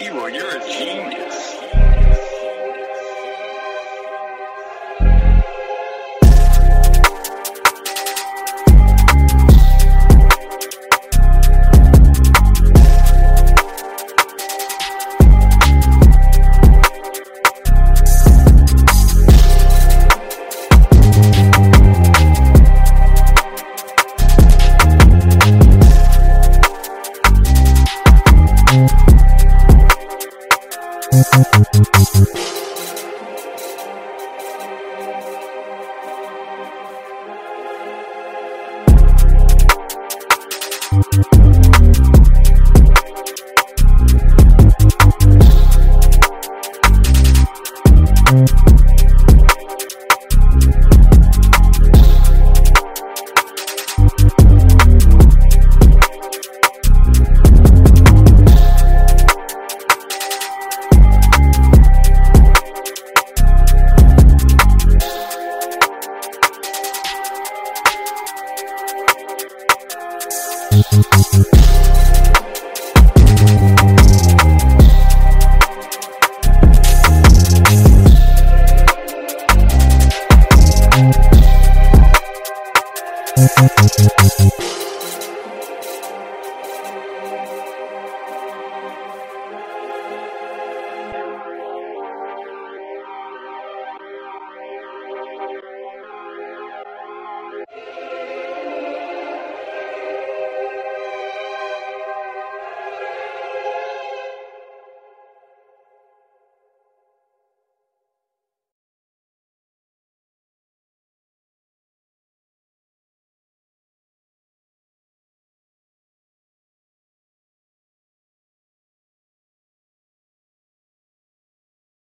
Hero, you're a genius. Thank.